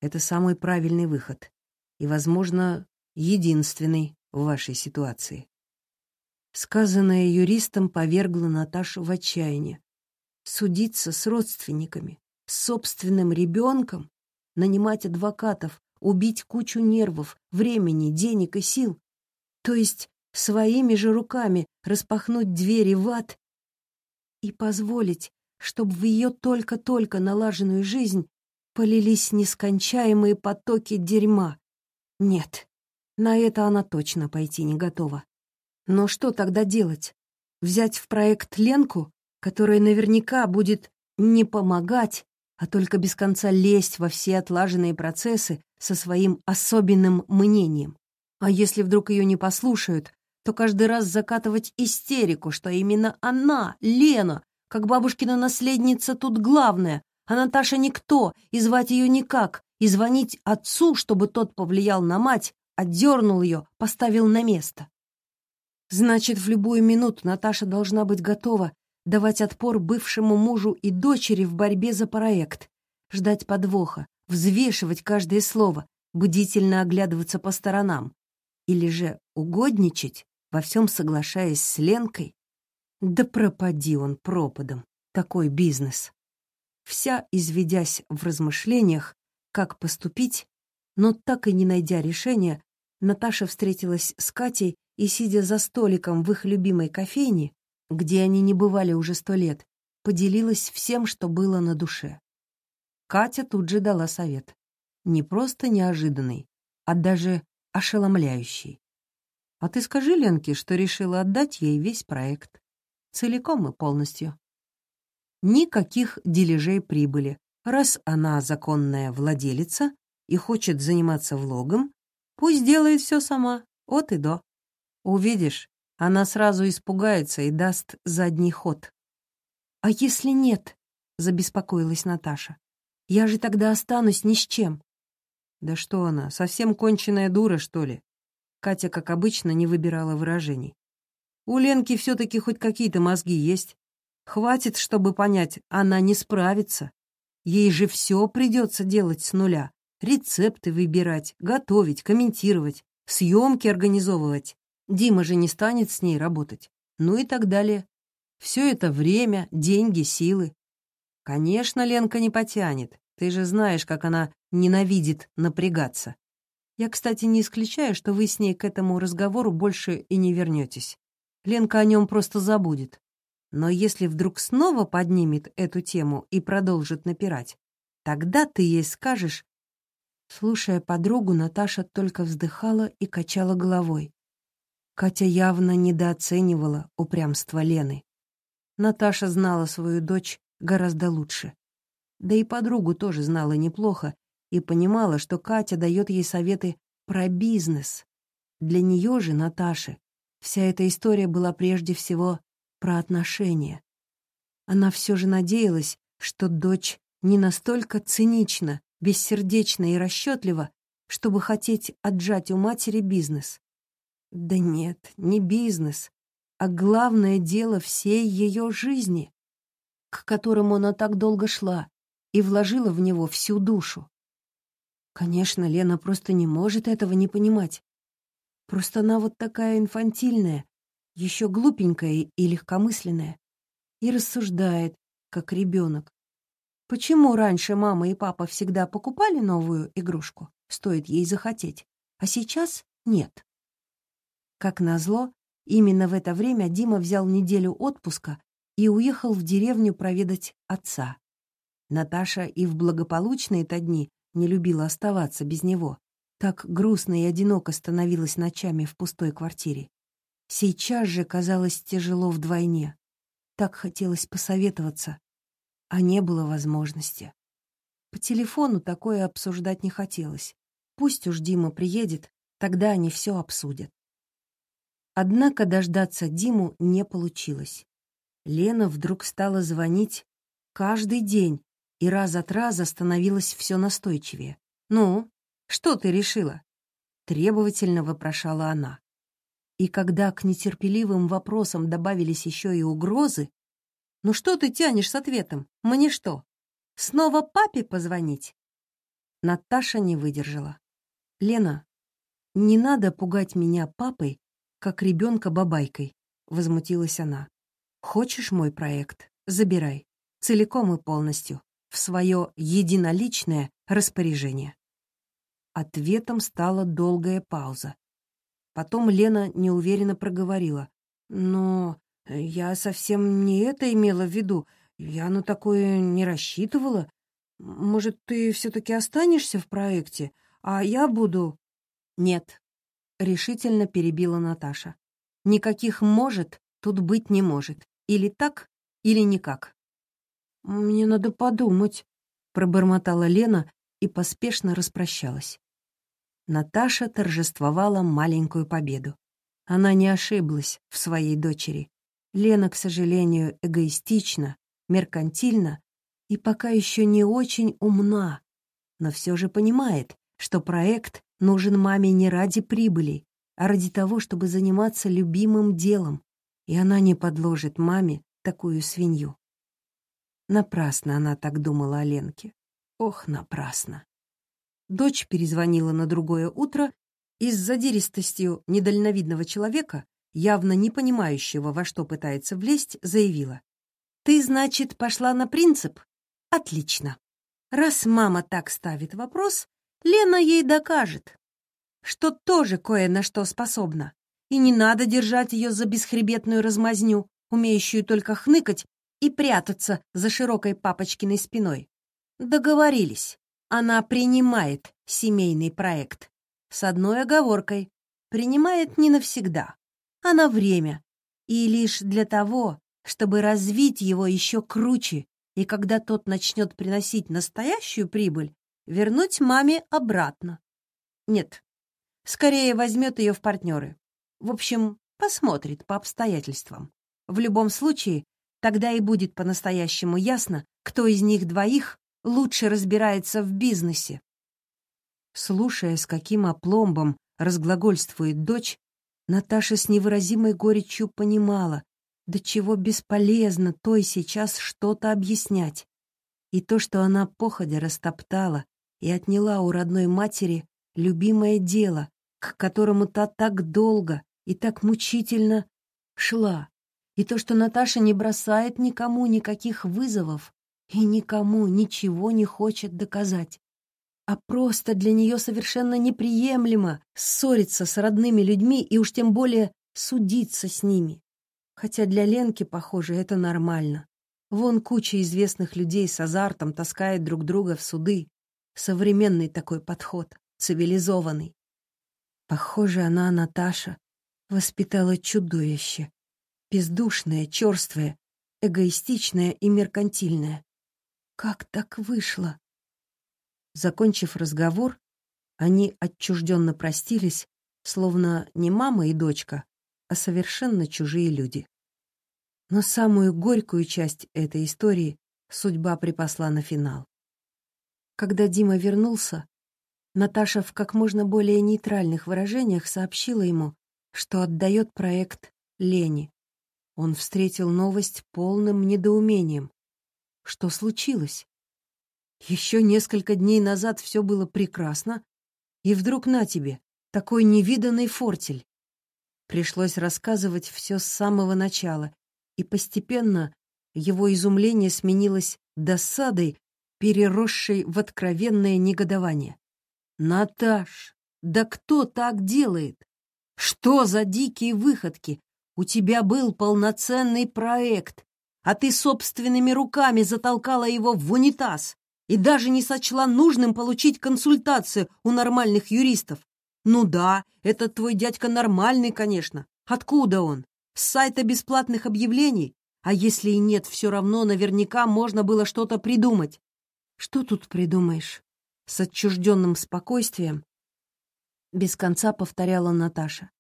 Это самый правильный выход. И, возможно, единственный в вашей ситуации. Сказанное юристом повергло Наташу в отчаяние. Судиться с родственниками, с собственным ребенком, нанимать адвокатов, убить кучу нервов, времени, денег и сил. То есть своими же руками распахнуть двери в ад и позволить чтобы в ее только-только налаженную жизнь полились нескончаемые потоки дерьма. Нет, на это она точно пойти не готова. Но что тогда делать? Взять в проект Ленку, которая наверняка будет не помогать, а только без конца лезть во все отлаженные процессы со своим особенным мнением. А если вдруг ее не послушают, то каждый раз закатывать истерику, что именно она, Лена, как бабушкина наследница тут главная, А Наташа никто, и звать ее никак, и звонить отцу, чтобы тот повлиял на мать, отдернул ее, поставил на место. Значит, в любую минуту Наташа должна быть готова давать отпор бывшему мужу и дочери в борьбе за проект, ждать подвоха, взвешивать каждое слово, бдительно оглядываться по сторонам. Или же угодничать, во всем соглашаясь с Ленкой? Да пропади он пропадом, такой бизнес. Вся изведясь в размышлениях, как поступить, но так и не найдя решения, Наташа встретилась с Катей и, сидя за столиком в их любимой кофейне, где они не бывали уже сто лет, поделилась всем, что было на душе. Катя тут же дала совет. Не просто неожиданный, а даже ошеломляющий. А ты скажи Ленке, что решила отдать ей весь проект. Целиком и полностью. Никаких дележей прибыли. Раз она законная владелица и хочет заниматься влогом, пусть делает все сама, от и до. Увидишь, она сразу испугается и даст задний ход. «А если нет?» — забеспокоилась Наташа. «Я же тогда останусь ни с чем». «Да что она, совсем конченая дура, что ли?» Катя, как обычно, не выбирала выражений. «У Ленки все-таки хоть какие-то мозги есть. Хватит, чтобы понять, она не справится. Ей же все придется делать с нуля. Рецепты выбирать, готовить, комментировать, съемки организовывать. Дима же не станет с ней работать. Ну и так далее. Все это время, деньги, силы. Конечно, Ленка не потянет. Ты же знаешь, как она ненавидит напрягаться. Я, кстати, не исключаю, что вы с ней к этому разговору больше и не вернетесь. Ленка о нем просто забудет. Но если вдруг снова поднимет эту тему и продолжит напирать, тогда ты ей скажешь... Слушая подругу, Наташа только вздыхала и качала головой. Катя явно недооценивала упрямство Лены. Наташа знала свою дочь гораздо лучше. Да и подругу тоже знала неплохо и понимала, что Катя дает ей советы про бизнес. Для нее же, Наташи, вся эта история была прежде всего про отношения. Она все же надеялась, что дочь не настолько цинична, бессердечна и расчетлива, чтобы хотеть отжать у матери бизнес. Да нет, не бизнес, а главное дело всей ее жизни, к которому она так долго шла и вложила в него всю душу. Конечно, Лена просто не может этого не понимать. Просто она вот такая инфантильная, еще глупенькая и легкомысленная, и рассуждает, как ребенок. Почему раньше мама и папа всегда покупали новую игрушку, стоит ей захотеть, а сейчас нет? Как назло, именно в это время Дима взял неделю отпуска и уехал в деревню проведать отца. Наташа и в благополучные-то дни не любила оставаться без него. Так грустно и одиноко становилась ночами в пустой квартире. Сейчас же казалось тяжело вдвойне. Так хотелось посоветоваться, а не было возможности. По телефону такое обсуждать не хотелось. Пусть уж Дима приедет, тогда они все обсудят. Однако дождаться Диму не получилось. Лена вдруг стала звонить каждый день и раз от раза становилась все настойчивее. «Ну, что ты решила?» — требовательно вопрошала она. И когда к нетерпеливым вопросам добавились еще и угрозы, «Ну что ты тянешь с ответом? Мне что, снова папе позвонить?» Наташа не выдержала. «Лена, не надо пугать меня папой как ребенка бабайкой», — возмутилась она. «Хочешь мой проект? Забирай. Целиком и полностью. В свое единоличное распоряжение». Ответом стала долгая пауза. Потом Лена неуверенно проговорила. «Но я совсем не это имела в виду. Я на такое не рассчитывала. Может, ты все-таки останешься в проекте, а я буду...» «Нет», — решительно перебила Наташа. «Никаких «может» тут быть не может. Или так, или никак». «Мне надо подумать», — пробормотала Лена и поспешно распрощалась. Наташа торжествовала маленькую победу. Она не ошиблась в своей дочери. Лена, к сожалению, эгоистична, меркантильна и пока еще не очень умна, но все же понимает, что проект нужен маме не ради прибыли, а ради того, чтобы заниматься любимым делом, и она не подложит маме такую свинью. Напрасно она так думала о Ленке. Ох, напрасно. Дочь перезвонила на другое утро и с задиристостью недальновидного человека, явно не понимающего, во что пытается влезть, заявила. «Ты, значит, пошла на принцип? Отлично. Раз мама так ставит вопрос, Лена ей докажет, что тоже кое на что способна. И не надо держать ее за бесхребетную размазню, умеющую только хныкать и прятаться за широкой папочкиной спиной. Договорились. Она принимает семейный проект. С одной оговоркой. Принимает не навсегда, а на время. И лишь для того, чтобы развить его еще круче, и когда тот начнет приносить настоящую прибыль, вернуть маме обратно. Нет, скорее возьмет ее в партнеры. В общем, посмотрит по обстоятельствам. В любом случае, тогда и будет по-настоящему ясно, кто из них двоих лучше разбирается в бизнесе. Слушая, с каким опломбом разглагольствует дочь, Наташа с невыразимой горечью понимала, до чего бесполезно той сейчас что-то объяснять. И то, что она походя растоптала и отняла у родной матери любимое дело, к которому та так долго и так мучительно шла. И то, что Наташа не бросает никому никаких вызовов и никому ничего не хочет доказать, а просто для нее совершенно неприемлемо ссориться с родными людьми и уж тем более судиться с ними. Хотя для Ленки, похоже, это нормально. Вон куча известных людей с азартом таскает друг друга в суды. Современный такой подход, цивилизованный. Похоже, она, Наташа, воспитала чудовище. Бездушное, черствое, эгоистичное и меркантильное. Как так вышло? Закончив разговор, они отчужденно простились, словно не мама и дочка, а совершенно чужие люди. Но самую горькую часть этой истории судьба припасла на финал. Когда Дима вернулся, Наташа в как можно более нейтральных выражениях сообщила ему, что отдает проект Лене. Он встретил новость полным недоумением. Что случилось? Еще несколько дней назад все было прекрасно, и вдруг на тебе, такой невиданный фортель. Пришлось рассказывать все с самого начала, и постепенно его изумление сменилось досадой, переросшей в откровенное негодование. «Наташ, да кто так делает? Что за дикие выходки? У тебя был полноценный проект, а ты собственными руками затолкала его в унитаз и даже не сочла нужным получить консультацию у нормальных юристов. Ну да, этот твой дядька нормальный, конечно. Откуда он? С сайта бесплатных объявлений? А если и нет, все равно наверняка можно было что-то придумать. Что тут придумаешь? С отчужденным спокойствием без конца повторяла Наташа.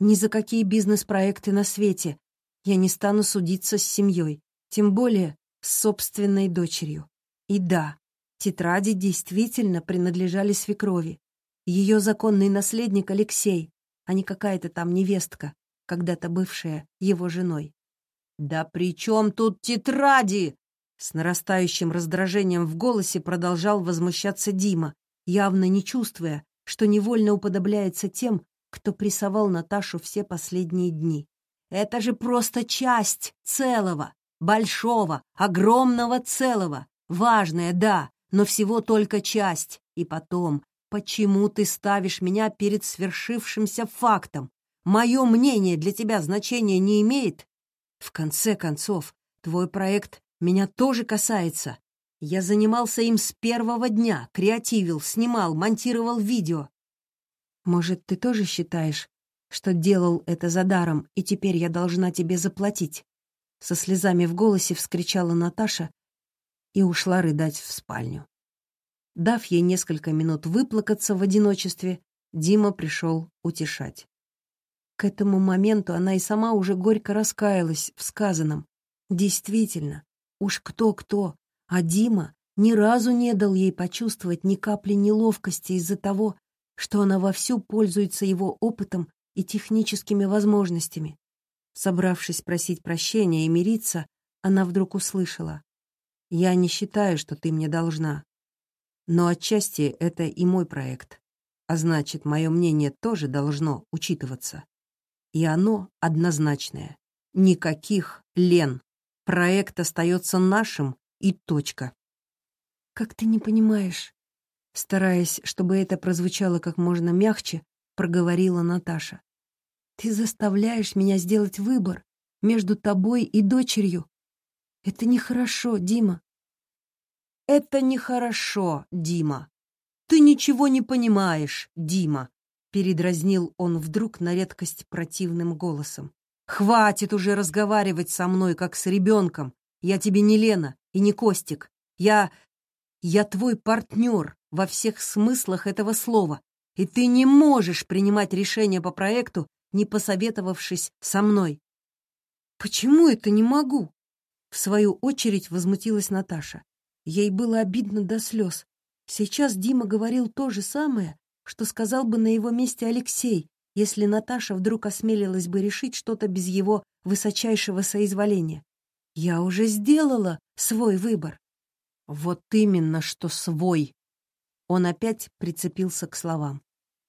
Ни за какие бизнес-проекты на свете я не стану судиться с семьей, тем более с собственной дочерью. И да, тетради действительно принадлежали свекрови. Ее законный наследник Алексей, а не какая-то там невестка, когда-то бывшая его женой. «Да при чем тут тетради?» С нарастающим раздражением в голосе продолжал возмущаться Дима, явно не чувствуя, что невольно уподобляется тем, кто прессовал Наташу все последние дни. «Это же просто часть целого, большого, огромного целого. Важная, да, но всего только часть. И потом, почему ты ставишь меня перед свершившимся фактом? Мое мнение для тебя значения не имеет? В конце концов, твой проект меня тоже касается. Я занимался им с первого дня, креативил, снимал, монтировал видео. Может, ты тоже считаешь, что делал это за даром, и теперь я должна тебе заплатить?» Со слезами в голосе вскричала Наташа и ушла рыдать в спальню. Дав ей несколько минут выплакаться в одиночестве, Дима пришел утешать. К этому моменту она и сама уже горько раскаялась в сказанном. Действительно, уж кто-кто, А Дима ни разу не дал ей почувствовать ни капли неловкости из-за того, что она вовсю пользуется его опытом и техническими возможностями. Собравшись просить прощения и мириться, она вдруг услышала. «Я не считаю, что ты мне должна. Но отчасти это и мой проект, а значит, мое мнение тоже должно учитываться. И оно однозначное. Никаких лен. Проект остается нашим и точка. «Как ты не понимаешь?» Стараясь, чтобы это прозвучало как можно мягче, проговорила Наташа. «Ты заставляешь меня сделать выбор между тобой и дочерью. Это нехорошо, Дима». «Это нехорошо, Дима. Ты ничего не понимаешь, Дима», — передразнил он вдруг на редкость противным голосом. «Хватит уже разговаривать со мной, как с ребенком. Я тебе не Лена и не Костик. Я... я твой партнер во всех смыслах этого слова, и ты не можешь принимать решения по проекту, не посоветовавшись со мной. «Почему это не могу?» В свою очередь возмутилась Наташа. Ей было обидно до слез. Сейчас Дима говорил то же самое, что сказал бы на его месте Алексей, если Наташа вдруг осмелилась бы решить что-то без его высочайшего соизволения. «Я уже сделала свой выбор». «Вот именно, что свой!» Он опять прицепился к словам.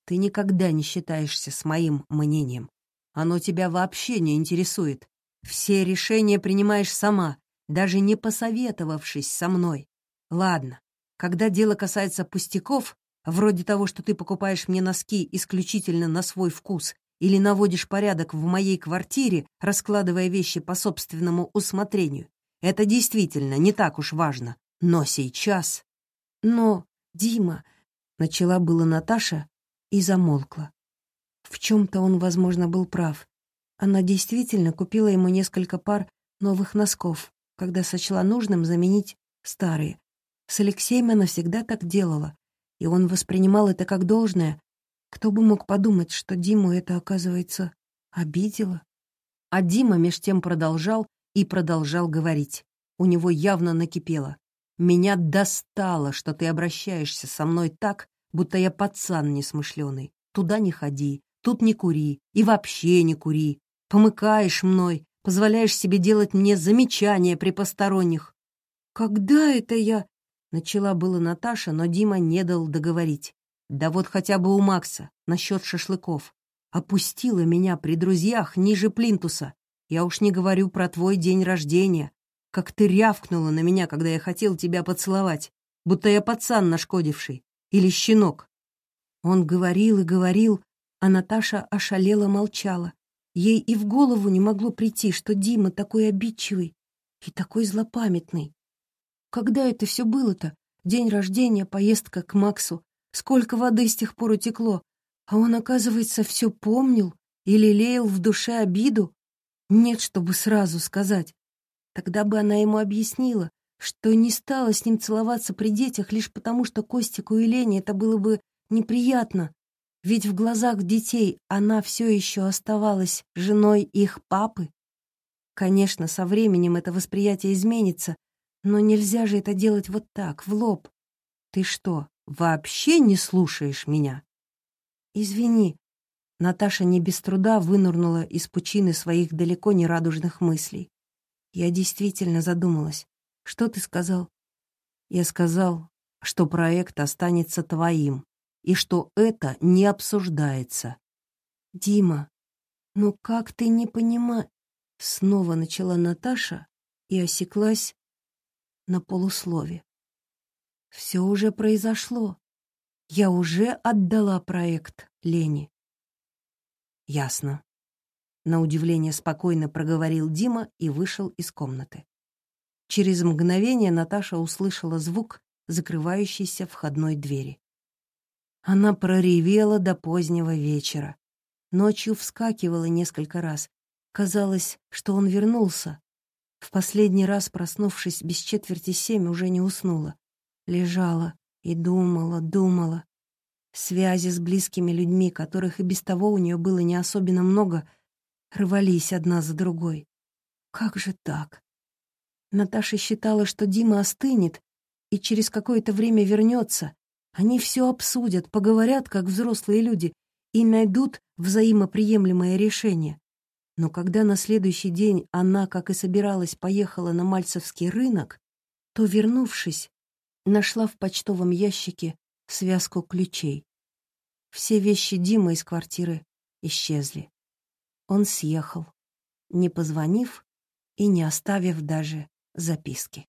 «Ты никогда не считаешься с моим мнением. Оно тебя вообще не интересует. Все решения принимаешь сама, даже не посоветовавшись со мной. Ладно, когда дело касается пустяков, вроде того, что ты покупаешь мне носки исключительно на свой вкус или наводишь порядок в моей квартире, раскладывая вещи по собственному усмотрению, это действительно не так уж важно. Но сейчас... Но «Дима!» — начала было Наташа и замолкла. В чем-то он, возможно, был прав. Она действительно купила ему несколько пар новых носков, когда сочла нужным заменить старые. С Алексеем она всегда так делала, и он воспринимал это как должное. Кто бы мог подумать, что Диму это, оказывается, обидело? А Дима меж тем продолжал и продолжал говорить. У него явно накипело. Меня достало, что ты обращаешься со мной так, будто я пацан несмышленый. Туда не ходи, тут не кури и вообще не кури. Помыкаешь мной, позволяешь себе делать мне замечания при посторонних. «Когда это я...» — начала была Наташа, но Дима не дал договорить. «Да вот хотя бы у Макса, насчет шашлыков. Опустила меня при друзьях ниже плинтуса. Я уж не говорю про твой день рождения, как ты рявкнула на меня, когда я хотел тебя поцеловать, будто я пацан нашкодивший или щенок. Он говорил и говорил, а Наташа ошалела молчала. Ей и в голову не могло прийти, что Дима такой обидчивый и такой злопамятный. Когда это все было-то? День рождения, поездка к Максу. Сколько воды с тех пор утекло. А он, оказывается, все помнил и лелеял в душе обиду. Нет, чтобы сразу сказать. Тогда бы она ему объяснила, что не стала с ним целоваться при детях лишь потому, что Костику и Лене это было бы неприятно. Ведь в глазах детей она все еще оставалась женой их папы. Конечно, со временем это восприятие изменится, но нельзя же это делать вот так, в лоб. Ты что, вообще не слушаешь меня? Извини. Наташа не без труда вынырнула из пучины своих далеко не радужных мыслей. Я действительно задумалась. Что ты сказал? Я сказал, что проект останется твоим и что это не обсуждается. Дима, ну как ты не понимаешь? Снова начала Наташа и осеклась на полуслове. Все уже произошло. Я уже отдала проект Лене. Ясно. На удивление спокойно проговорил Дима и вышел из комнаты. Через мгновение Наташа услышала звук закрывающейся входной двери. Она проревела до позднего вечера. Ночью вскакивала несколько раз. Казалось, что он вернулся. В последний раз, проснувшись без четверти семь, уже не уснула. Лежала и думала, думала. Связи с близкими людьми, которых и без того у нее было не особенно много, рвались одна за другой. Как же так? Наташа считала, что Дима остынет и через какое-то время вернется. Они все обсудят, поговорят, как взрослые люди, и найдут взаимоприемлемое решение. Но когда на следующий день она, как и собиралась, поехала на Мальцевский рынок, то, вернувшись, нашла в почтовом ящике связку ключей. Все вещи Димы из квартиры исчезли. Он съехал, не позвонив и не оставив даже записки.